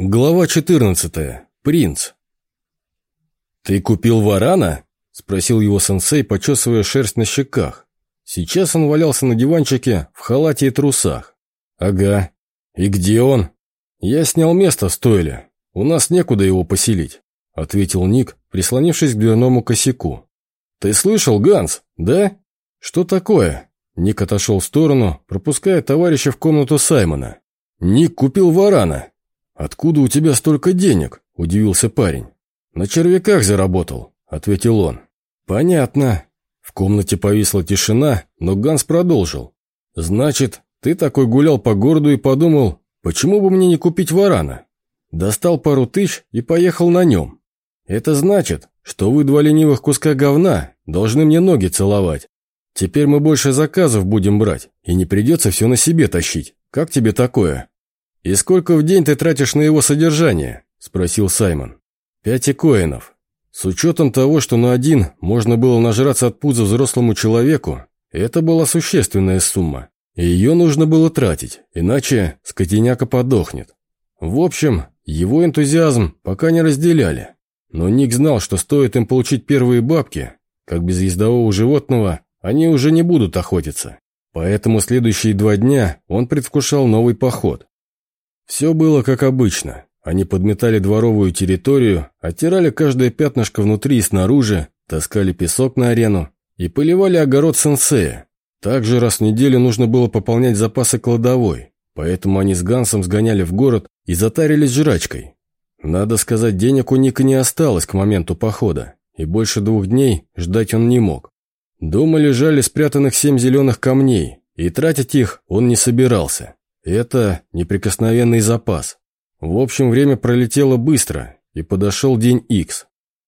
Глава 14. Принц. «Ты купил варана?» – спросил его сенсей, почесывая шерсть на щеках. Сейчас он валялся на диванчике в халате и трусах. «Ага. И где он?» «Я снял место в стойле. У нас некуда его поселить», – ответил Ник, прислонившись к дверному косяку. «Ты слышал, Ганс, да?» «Что такое?» Ник отошел в сторону, пропуская товарища в комнату Саймона. «Ник купил варана», «Откуда у тебя столько денег?» – удивился парень. «На червяках заработал», – ответил он. «Понятно». В комнате повисла тишина, но Ганс продолжил. «Значит, ты такой гулял по городу и подумал, почему бы мне не купить варана?» Достал пару тысяч и поехал на нем. Это значит, что вы два ленивых куска говна должны мне ноги целовать. Теперь мы больше заказов будем брать, и не придется все на себе тащить. Как тебе такое?» «И сколько в день ты тратишь на его содержание?» – спросил Саймон. «Пять коинов. С учетом того, что на один можно было нажраться от пуза взрослому человеку, это была существенная сумма. И ее нужно было тратить, иначе скотиняка подохнет. В общем, его энтузиазм пока не разделяли. Но Ник знал, что стоит им получить первые бабки, как без ездового животного, они уже не будут охотиться. Поэтому следующие два дня он предвкушал новый поход. Все было как обычно. Они подметали дворовую территорию, оттирали каждое пятнышко внутри и снаружи, таскали песок на арену и поливали огород сенсея. Также раз в неделю нужно было пополнять запасы кладовой, поэтому они с Гансом сгоняли в город и затарились жрачкой. Надо сказать, денег у Ника не осталось к моменту похода, и больше двух дней ждать он не мог. Дома лежали спрятанных семь зеленых камней, и тратить их он не собирался. Это неприкосновенный запас. В общем, время пролетело быстро, и подошел день Икс.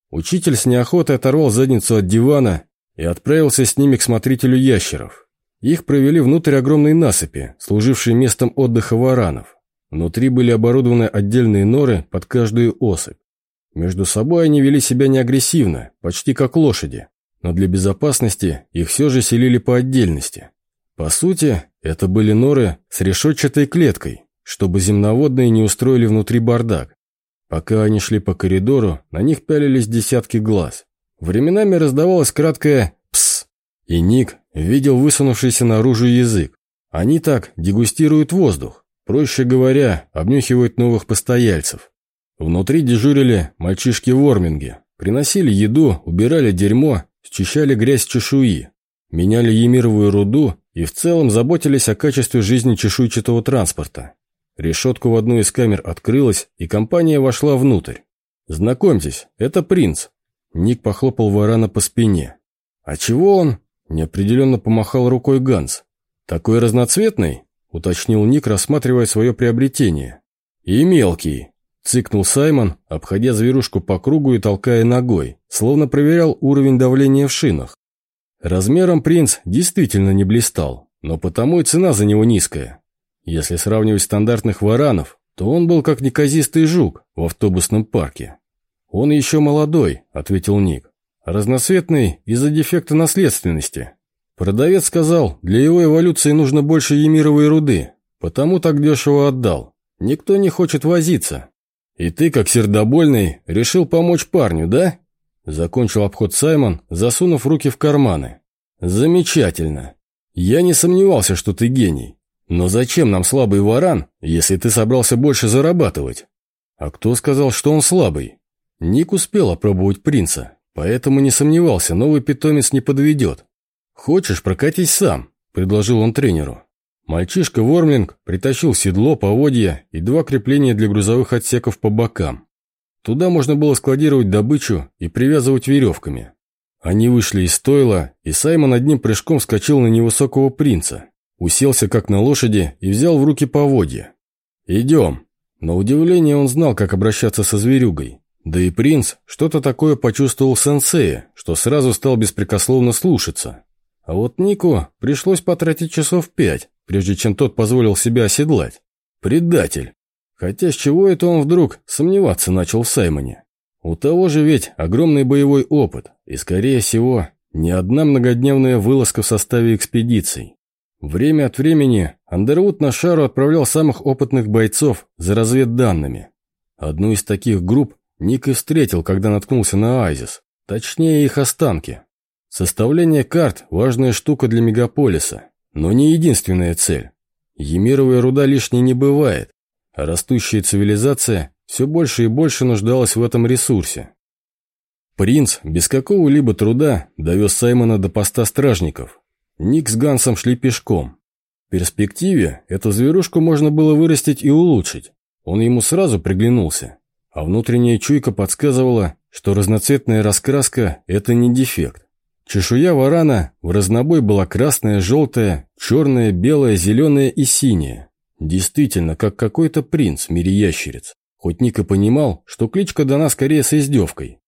Учитель с неохотой оторвал задницу от дивана и отправился с ними к смотрителю ящеров. Их провели внутрь огромной насыпи, служившей местом отдыха варанов. Внутри были оборудованы отдельные норы под каждую особь. Между собой они вели себя неагрессивно, почти как лошади, но для безопасности их все же селили по отдельности. По сути, это были норы с решетчатой клеткой, чтобы земноводные не устроили внутри бардак. Пока они шли по коридору, на них пялились десятки глаз. Временами раздавалось краткое «пс», и Ник видел высунувшийся наружу язык. Они так дегустируют воздух, проще говоря, обнюхивают новых постояльцев. Внутри дежурили мальчишки-ворминги, приносили еду, убирали дерьмо, счищали грязь чешуи, меняли емировую руду и в целом заботились о качестве жизни чешуйчатого транспорта. Решетка в одну из камер открылась, и компания вошла внутрь. «Знакомьтесь, это принц». Ник похлопал Варана по спине. «А чего он?» – неопределенно помахал рукой Ганс. «Такой разноцветный?» – уточнил Ник, рассматривая свое приобретение. «И мелкий», – цыкнул Саймон, обходя зверушку по кругу и толкая ногой, словно проверял уровень давления в шинах. Размером принц действительно не блистал, но потому и цена за него низкая. Если сравнивать стандартных варанов, то он был как неказистый жук в автобусном парке. «Он еще молодой», — ответил Ник. «Разноцветный из-за дефекта наследственности. Продавец сказал, для его эволюции нужно больше емировой руды, потому так дешево отдал. Никто не хочет возиться. И ты, как сердобольный, решил помочь парню, да?» Закончил обход Саймон, засунув руки в карманы. «Замечательно. Я не сомневался, что ты гений. Но зачем нам слабый варан, если ты собрался больше зарабатывать?» «А кто сказал, что он слабый?» Ник успел опробовать принца, поэтому не сомневался, новый питомец не подведет. «Хочешь, прокатись сам», – предложил он тренеру. Мальчишка Вормлинг притащил седло, поводья и два крепления для грузовых отсеков по бокам. Туда можно было складировать добычу и привязывать веревками. Они вышли из стойла, и Саймон одним прыжком вскочил на невысокого принца, уселся как на лошади и взял в руки поводья. «Идем». На удивление он знал, как обращаться со зверюгой. Да и принц что-то такое почувствовал сенсея, что сразу стал беспрекословно слушаться. А вот Нику пришлось потратить часов пять, прежде чем тот позволил себя оседлать. Предатель. Хотя с чего это он вдруг сомневаться начал в Саймоне? У того же ведь огромный боевой опыт, и, скорее всего, не одна многодневная вылазка в составе экспедиций. Время от времени Андервуд на шару отправлял самых опытных бойцов за разведданными. Одну из таких групп Ник и встретил, когда наткнулся на Айзис, точнее их останки. Составление карт – важная штука для мегаполиса, но не единственная цель. Емировая руда лишней не бывает, растущая цивилизация все больше и больше нуждалась в этом ресурсе. Принц без какого-либо труда довез Саймона до поста стражников. Ник с Гансом шли пешком. В перспективе эту зверушку можно было вырастить и улучшить. Он ему сразу приглянулся. А внутренняя чуйка подсказывала, что разноцветная раскраска – это не дефект. Чешуя варана в разнобой была красная, желтая, черная, белая, зеленая и синяя. Действительно, как какой-то принц в мире ящериц. Хоть Ника понимал, что кличка дана скорее с издевкой.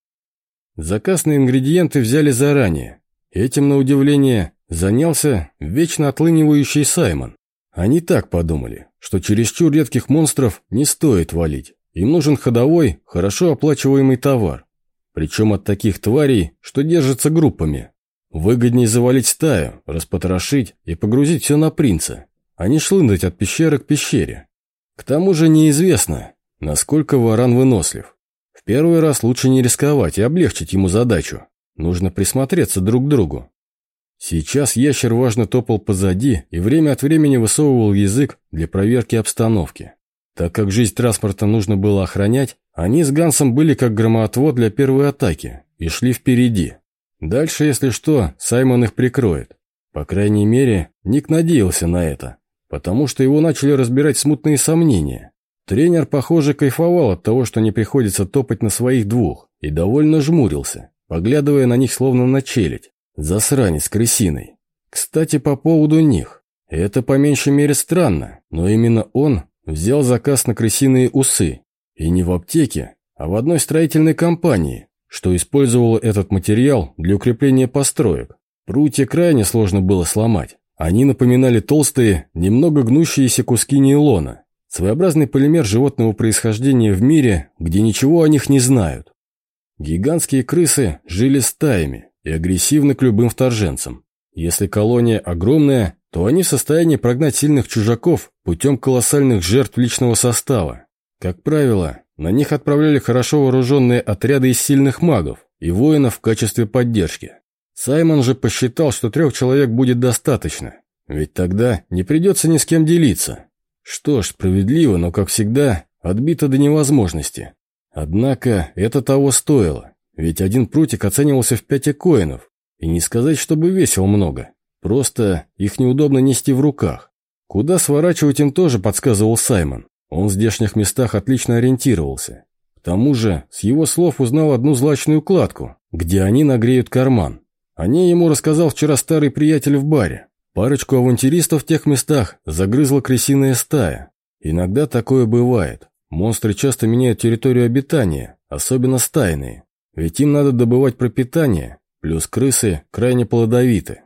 Заказ на ингредиенты взяли заранее. Этим, на удивление, занялся вечно отлынивающий Саймон. Они так подумали, что чересчур редких монстров не стоит валить. Им нужен ходовой, хорошо оплачиваемый товар. Причем от таких тварей, что держатся группами. Выгоднее завалить стаю, распотрошить и погрузить все на принца, а не шлындать от пещеры к пещере. К тому же неизвестно, насколько варан вынослив. В первый раз лучше не рисковать и облегчить ему задачу. Нужно присмотреться друг к другу. Сейчас ящер важно топал позади и время от времени высовывал язык для проверки обстановки. Так как жизнь транспорта нужно было охранять, они с Гансом были как громоотвод для первой атаки и шли впереди. Дальше, если что, Саймон их прикроет. По крайней мере, Ник надеялся на это, потому что его начали разбирать смутные сомнения. Тренер, похоже, кайфовал от того, что не приходится топать на своих двух, и довольно жмурился, поглядывая на них словно на челядь. Засранец крысиной. Кстати, по поводу них. Это по меньшей мере странно, но именно он Взял заказ на крысиные усы. И не в аптеке, а в одной строительной компании, что использовала этот материал для укрепления построек. Прутья крайне сложно было сломать. Они напоминали толстые, немного гнущиеся куски нейлона. Своеобразный полимер животного происхождения в мире, где ничего о них не знают. Гигантские крысы жили стаями и агрессивны к любым вторженцам. Если колония огромная, то они в состоянии прогнать сильных чужаков путем колоссальных жертв личного состава. Как правило, на них отправляли хорошо вооруженные отряды из сильных магов и воинов в качестве поддержки. Саймон же посчитал, что трех человек будет достаточно, ведь тогда не придется ни с кем делиться. Что ж, справедливо, но, как всегда, отбито до невозможности. Однако это того стоило, ведь один прутик оценивался в пять коинов, и не сказать, чтобы весил много. Просто их неудобно нести в руках. Куда сворачивать им тоже подсказывал Саймон. Он в здешних местах отлично ориентировался. К тому же, с его слов узнал одну злачную кладку, где они нагреют карман. О ней ему рассказал вчера старый приятель в баре. Парочку авантюристов в тех местах загрызла крысиная стая. Иногда такое бывает. Монстры часто меняют территорию обитания, особенно стайные. Ведь им надо добывать пропитание, плюс крысы крайне плодовиты.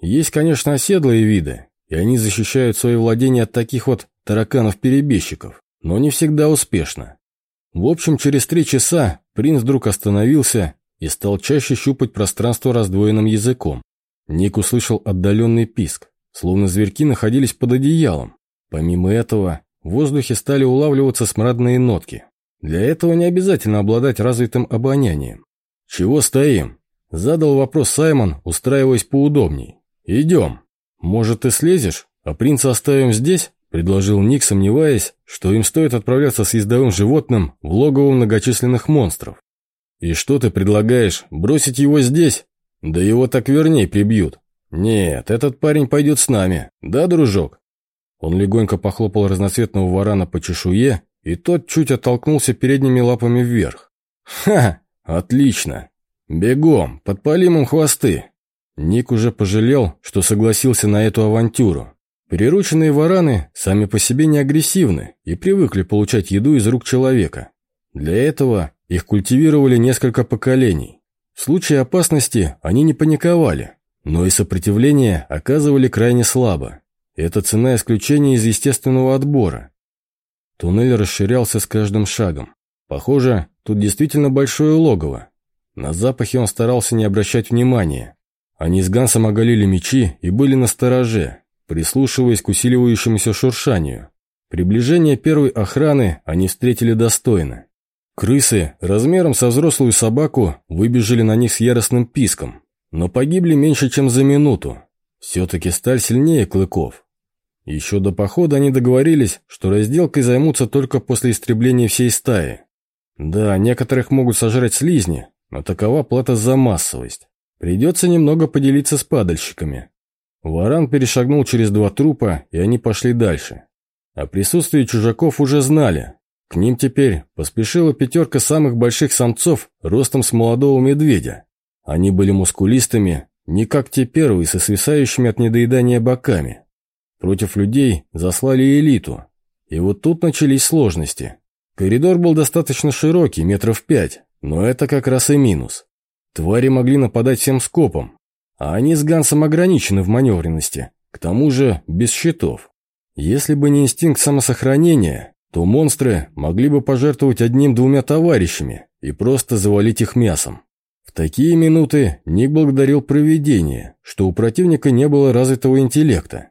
Есть, конечно, оседлые виды, и они защищают свои владения от таких вот тараканов-перебежчиков, но не всегда успешно. В общем, через три часа принц вдруг остановился и стал чаще щупать пространство раздвоенным языком. Ник услышал отдаленный писк, словно зверьки находились под одеялом. Помимо этого, в воздухе стали улавливаться смрадные нотки. Для этого не обязательно обладать развитым обонянием. «Чего стоим?» – задал вопрос Саймон, устраиваясь поудобней. «Идем. Может, ты слезешь, а принца оставим здесь?» – предложил Ник, сомневаясь, что им стоит отправляться с ездовым животным в логово многочисленных монстров. «И что ты предлагаешь, бросить его здесь? Да его так вернее прибьют. Нет, этот парень пойдет с нами, да, дружок?» Он легонько похлопал разноцветного варана по чешуе, и тот чуть оттолкнулся передними лапами вверх. «Ха! Отлично! Бегом, подпалим им хвосты, Ник уже пожалел, что согласился на эту авантюру. Прирученные вараны сами по себе не агрессивны и привыкли получать еду из рук человека. Для этого их культивировали несколько поколений. В случае опасности они не паниковали, но и сопротивление оказывали крайне слабо. Это цена исключения из естественного отбора. Туннель расширялся с каждым шагом. Похоже, тут действительно большое логово. На запахе он старался не обращать внимания. Они с Гансом оголили мечи и были на стороже, прислушиваясь к усиливающемуся шуршанию. Приближение первой охраны они встретили достойно. Крысы, размером со взрослую собаку, выбежали на них с яростным писком, но погибли меньше, чем за минуту. Все-таки сталь сильнее клыков. Еще до похода они договорились, что разделкой займутся только после истребления всей стаи. Да, некоторых могут сожрать слизни, но такова плата за массовость. Придется немного поделиться с падальщиками. Варан перешагнул через два трупа, и они пошли дальше. О присутствии чужаков уже знали. К ним теперь поспешила пятерка самых больших самцов ростом с молодого медведя. Они были мускулистыми, не как те первые со свисающими от недоедания боками. Против людей заслали элиту. И вот тут начались сложности. Коридор был достаточно широкий, метров пять, но это как раз и минус. Твари могли нападать всем скопом, а они с Гансом ограничены в маневренности, к тому же без щитов. Если бы не инстинкт самосохранения, то монстры могли бы пожертвовать одним-двумя товарищами и просто завалить их мясом. В такие минуты Ник благодарил провидение, что у противника не было развитого интеллекта.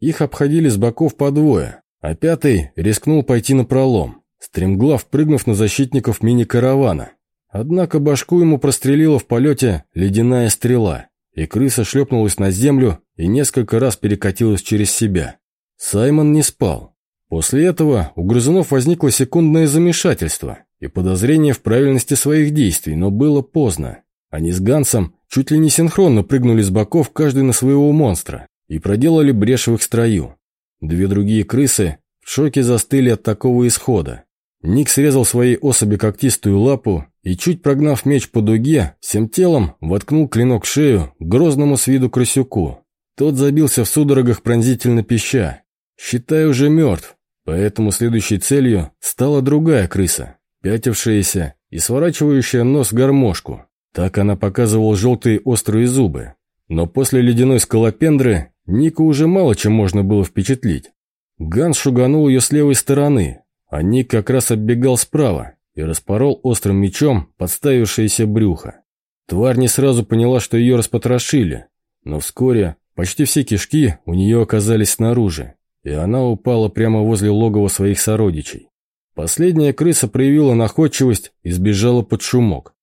Их обходили с боков по двое, а пятый рискнул пойти на пролом, стремглав прыгнув на защитников мини-каравана. Однако башку ему прострелила в полете ледяная стрела, и крыса шлепнулась на землю и несколько раз перекатилась через себя. Саймон не спал. После этого у грызунов возникло секундное замешательство и подозрение в правильности своих действий, но было поздно. Они с Гансом чуть ли не синхронно прыгнули с боков каждый на своего монстра и проделали брешь в их строю. Две другие крысы в шоке застыли от такого исхода. Ник срезал своей особи когтистую лапу и, чуть прогнав меч по дуге, всем телом воткнул клинок в шею грозному с виду крысюку. Тот забился в судорогах пронзительно пища. Считай, уже мертв, поэтому следующей целью стала другая крыса, пятившаяся и сворачивающая нос гармошку. Так она показывала желтые острые зубы. Но после ледяной скалопендры Нику уже мало чем можно было впечатлить. Ганс шуганул ее с левой стороны, а Ник как раз оббегал справа и распорол острым мечом подставившееся брюхо. Тварь не сразу поняла, что ее распотрошили, но вскоре почти все кишки у нее оказались снаружи, и она упала прямо возле логова своих сородичей. Последняя крыса проявила находчивость и сбежала под шумок.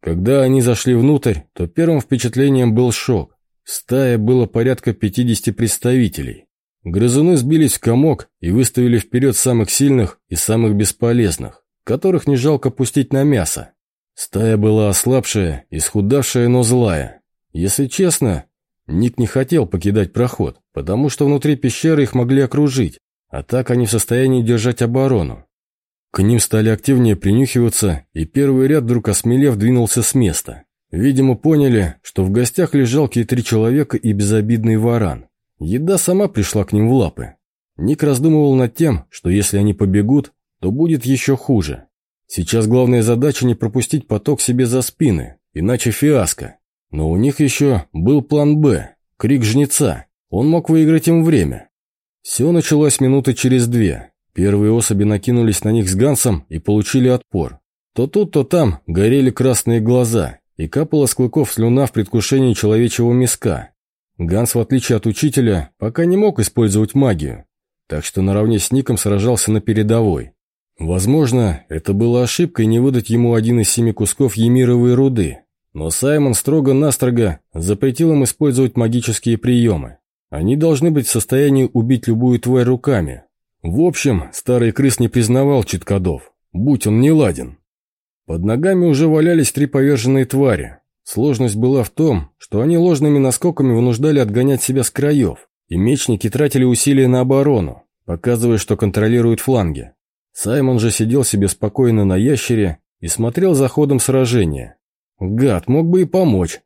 Когда они зашли внутрь, то первым впечатлением был шок. Стая было порядка 50 представителей. Грызуны сбились в комок и выставили вперед самых сильных и самых бесполезных, которых не жалко пустить на мясо. Стая была ослабшая, исхудавшая, но злая. Если честно, Ник не хотел покидать проход, потому что внутри пещеры их могли окружить, а так они в состоянии держать оборону. К ним стали активнее принюхиваться, и первый ряд вдруг осмелев двинулся с места. Видимо, поняли, что в гостях лишь три человека и безобидный варан. Еда сама пришла к ним в лапы. Ник раздумывал над тем, что если они побегут, то будет еще хуже. Сейчас главная задача не пропустить поток себе за спины, иначе фиаско. Но у них еще был план «Б» — крик жнеца. Он мог выиграть им время. Все началось минуты через две. Первые особи накинулись на них с Гансом и получили отпор. То тут, то там горели красные глаза, и капала с клыков слюна в предвкушении человечего миска. Ганс, в отличие от учителя, пока не мог использовать магию, так что наравне с Ником сражался на передовой. Возможно, это было ошибкой не выдать ему один из семи кусков емировой руды, но Саймон строго-настрого запретил им использовать магические приемы. Они должны быть в состоянии убить любую тварь руками. В общем, старый крыс не признавал читкодов, будь он не ладен. Под ногами уже валялись три поверженные твари, Сложность была в том, что они ложными наскоками вынуждали отгонять себя с краев, и мечники тратили усилия на оборону, показывая, что контролируют фланги. Саймон же сидел себе спокойно на ящере и смотрел за ходом сражения. Гад, мог бы и помочь.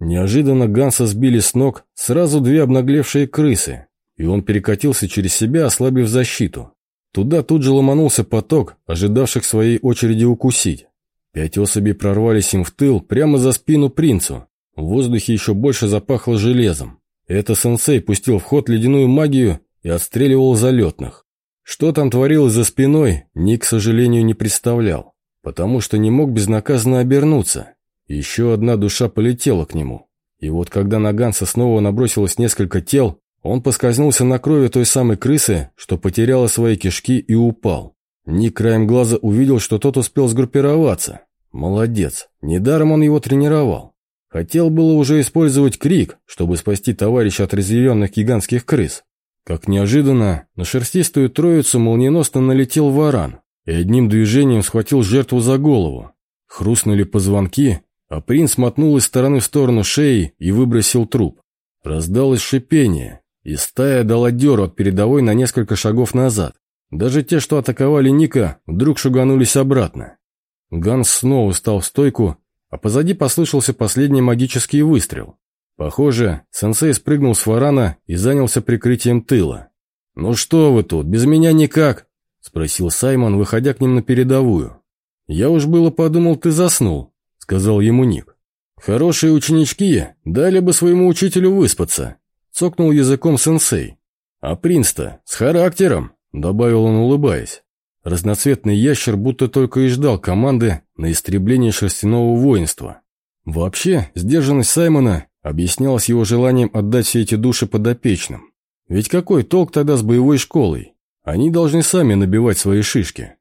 Неожиданно Ганса сбили с ног сразу две обнаглевшие крысы, и он перекатился через себя, ослабив защиту. Туда тут же ломанулся поток, ожидавших своей очереди укусить. Пять особей прорвались им в тыл, прямо за спину принцу. В воздухе еще больше запахло железом. Это сенсей пустил в ход ледяную магию и отстреливал залетных. Что там творилось за спиной, Ник, к сожалению, не представлял, потому что не мог безнаказанно обернуться. Еще одна душа полетела к нему. И вот когда на Ганса снова набросилось несколько тел, Он поскользнулся на крови той самой крысы, что потеряла свои кишки и упал. Ник краем глаза увидел, что тот успел сгруппироваться. Молодец, недаром он его тренировал. Хотел было уже использовать крик, чтобы спасти товарища от разъяренных гигантских крыс. Как неожиданно, на шерстистую троицу молниеносно налетел варан и одним движением схватил жертву за голову. Хрустнули позвонки, а принц мотнул из стороны в сторону шеи и выбросил труп. Раздалось шипение, и стая дала дёру от передовой на несколько шагов назад. Даже те, что атаковали Ника, вдруг шуганулись обратно. Ганс снова встал в стойку, а позади послышался последний магический выстрел. Похоже, сенсей спрыгнул с варана и занялся прикрытием тыла. «Ну что вы тут, без меня никак?» – спросил Саймон, выходя к ним на передовую. «Я уж было подумал, ты заснул», – сказал ему Ник. «Хорошие ученички дали бы своему учителю выспаться», – цокнул языком сенсей. «А принц-то с характером», – добавил он, улыбаясь. Разноцветный ящер будто только и ждал команды на истребление шерстяного воинства. Вообще, сдержанность Саймона объяснялась его желанием отдать все эти души подопечным. Ведь какой толк тогда с боевой школой? Они должны сами набивать свои шишки.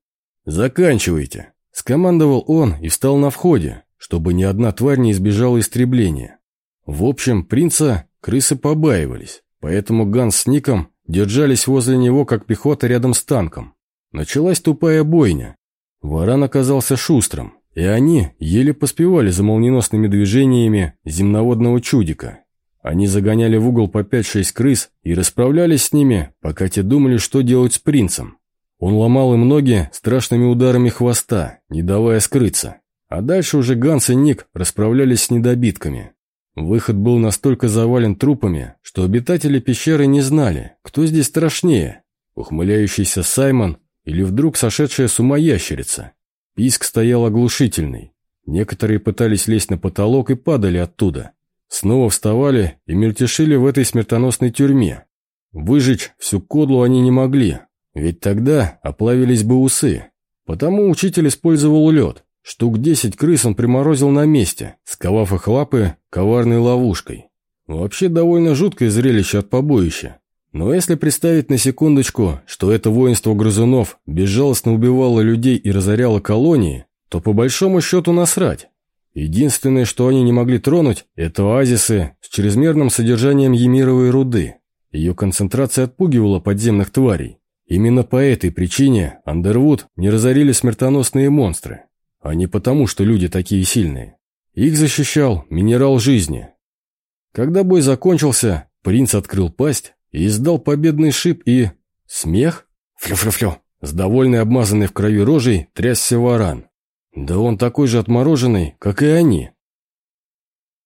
«Заканчивайте!» – скомандовал он и встал на входе, чтобы ни одна тварь не избежала истребления. В общем, принца крысы побаивались, поэтому Ганс с Ником держались возле него, как пехота рядом с танком. Началась тупая бойня. Варан оказался шустрым, и они еле поспевали за молниеносными движениями земноводного чудика. Они загоняли в угол по 5-6 крыс и расправлялись с ними, пока те думали, что делать с принцем. Он ломал им ноги страшными ударами хвоста, не давая скрыться. А дальше уже Ганс и Ник расправлялись с недобитками. Выход был настолько завален трупами, что обитатели пещеры не знали, кто здесь страшнее. Ухмыляющийся Саймон или вдруг сошедшая с ума ящерица. Писк стоял оглушительный. Некоторые пытались лезть на потолок и падали оттуда. Снова вставали и мельтешили в этой смертоносной тюрьме. Выжечь всю кодлу они не могли, ведь тогда оплавились бы усы. Потому учитель использовал лед. Штук десять крыс он приморозил на месте, сковав их лапы коварной ловушкой. Вообще довольно жуткое зрелище от побоища. Но если представить на секундочку, что это воинство грызунов безжалостно убивало людей и разоряло колонии, то по большому счету насрать. Единственное, что они не могли тронуть, это оазисы с чрезмерным содержанием емировой руды. Ее концентрация отпугивала подземных тварей. Именно по этой причине Андервуд не разорили смертоносные монстры, а не потому, что люди такие сильные. Их защищал минерал жизни. Когда бой закончился, принц открыл пасть, и издал победный шип и... смех? Флю-флю-флю. С довольной обмазанной в крови рожей трясся варан. Да он такой же отмороженный, как и они.